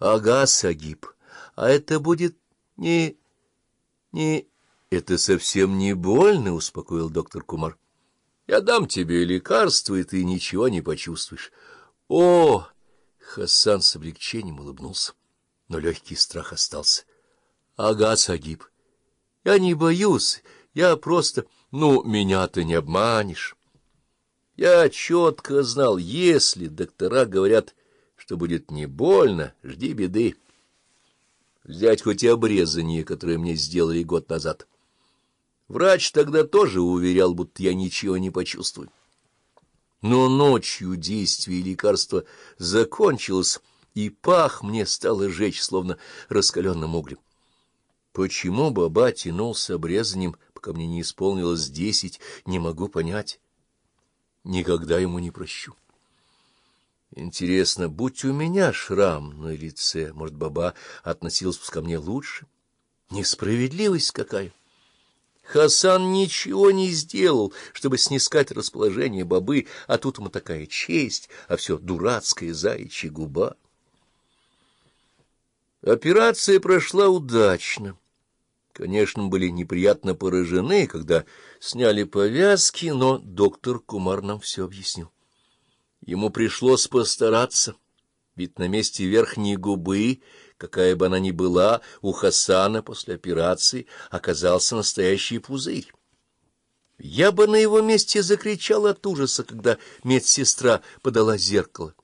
Ага, Сагиб, а это будет не... не... Это совсем не больно, — успокоил доктор Кумар. Я дам тебе лекарство, и ты ничего не почувствуешь. О! Хасан с облегчением улыбнулся, но легкий страх остался. Ага, Сагиб, я не боюсь, я просто... Ну, меня ты не обманешь. Я четко знал, если доктора говорят, что будет не больно, жди беды. Взять хоть и обрезание, которое мне сделали год назад. Врач тогда тоже уверял, будто я ничего не почувствую. Но ночью действие лекарства закончилось, и пах мне стало жечь, словно раскаленным углем. Почему баба тянулся обрезанием, пока мне не исполнилось десять, не могу понять. Никогда ему не прощу. Интересно, будь у меня шрам на лице, может, баба относилась бы ко мне лучше? Несправедливость какая! Хасан ничего не сделал, чтобы снискать расположение бабы, а тут ему такая честь, а все дурацкая заячья губа. Операция прошла удачно. Конечно, были неприятно поражены, когда сняли повязки, но доктор Кумар нам все объяснил. Ему пришлось постараться, ведь на месте верхней губы, какая бы она ни была, у Хасана после операции оказался настоящий пузырь. Я бы на его месте закричал от ужаса, когда медсестра подала зеркало.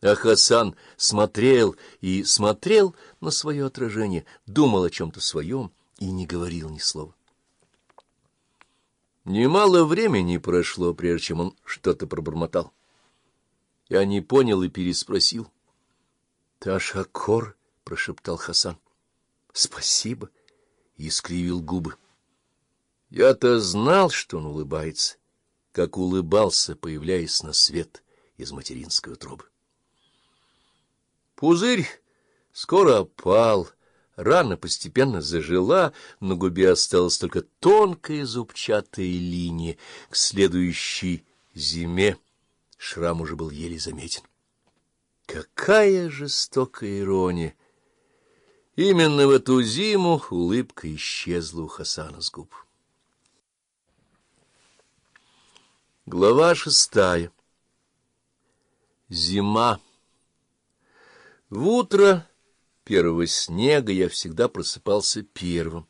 А Хасан смотрел и смотрел на свое отражение, думал о чем-то своем и не говорил ни слова. Немало времени прошло, прежде чем он что-то пробормотал. Я не понял и переспросил. — Ташакор, — прошептал Хасан. — Спасибо, — и скривил губы. Я-то знал, что он улыбается, как улыбался, появляясь на свет из материнской утробы. Пузырь скоро опал, рана постепенно зажила, на губе осталась только тонкая зубчатая линия. К следующей зиме шрам уже был еле заметен. Какая жестокая ирония! Именно в эту зиму улыбка исчезла у Хасана с губ. Глава шестая Зима в утро первого снега я всегда просыпался первым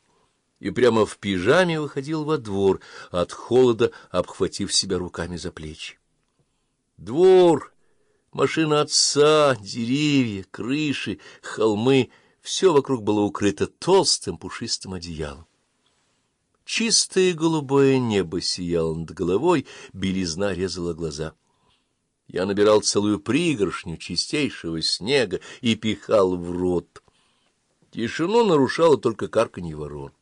и прямо в пижаме выходил во двор, от холода обхватив себя руками за плечи. Двор, машина отца, деревья, крыши, холмы — все вокруг было укрыто толстым пушистым одеялом. Чистое голубое небо сияло над головой, белизна резала глаза — я набирал целую пригоршню чистейшего снега и пихал в рот. Тишину нарушало только карканье ворон.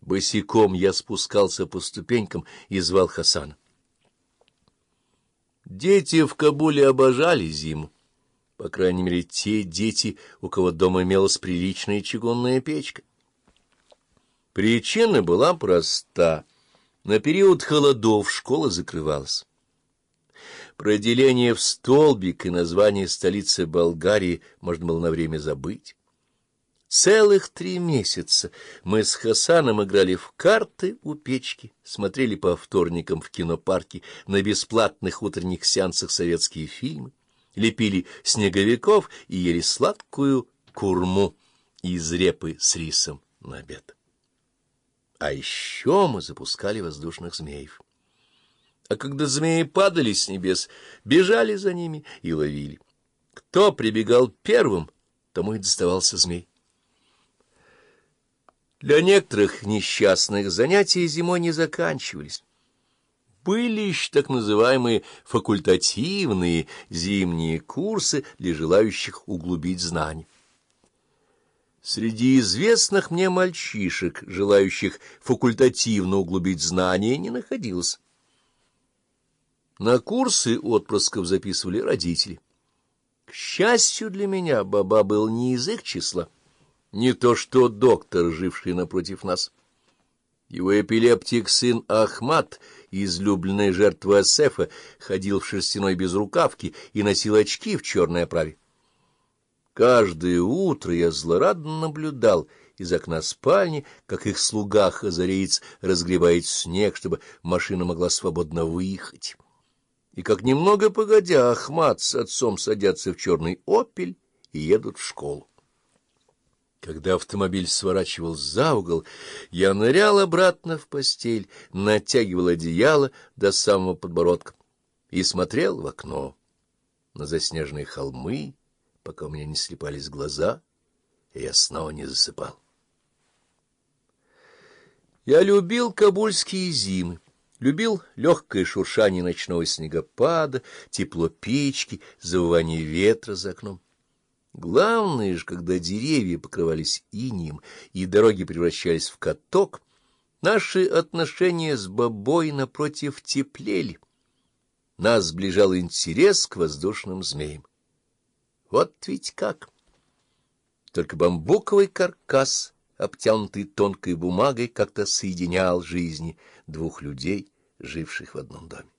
Босиком я спускался по ступенькам и звал Хасана. Дети в Кабуле обожали зиму. По крайней мере, те дети, у кого дома имелась приличная чугунная печка. Причина была проста. На период холодов школа закрывалась. Про деление в столбик и название столицы Болгарии можно было на время забыть. Целых три месяца мы с Хасаном играли в карты у печки, смотрели по вторникам в кинопарке на бесплатных утренних сеансах советские фильмы, лепили снеговиков и ели сладкую курму из репы с рисом на обед. А еще мы запускали воздушных змеев а когда змеи падали с небес, бежали за ними и ловили. Кто прибегал первым, тому и доставался змей. Для некоторых несчастных занятия зимой не заканчивались. Были еще так называемые факультативные зимние курсы для желающих углубить знания. Среди известных мне мальчишек, желающих факультативно углубить знания, не находилось. На курсы отпрысков записывали родители. К счастью для меня, баба был не из их числа, не то что доктор, живший напротив нас. Его эпилептик сын Ахмат, излюбленная жертва Асефа, ходил в шерстяной безрукавке и носил очки в черной оправе. Каждое утро я злорадно наблюдал из окна спальни, как их слуга хазареец разгребает снег, чтобы машина могла свободно выехать. И как немного погодя, Ахмат с отцом садятся в черный «Опель» и едут в школу. Когда автомобиль сворачивал за угол, я нырял обратно в постель, натягивал одеяло до самого подбородка и смотрел в окно на заснеженные холмы, пока у меня не слепались глаза, и я снова не засыпал. Я любил кабульские зимы, любил легкое шуршание ночного снегопада, тепло печки, завывание ветра за окном. Главное же, когда деревья покрывались инием и дороги превращались в каток, наши отношения с бабой напротив теплели. Нас сближал интерес к воздушным змеям. Вот ведь как! Только бамбуковый каркас, обтянутый тонкой бумагой, как-то соединял жизни двух людей, живших в одном доме.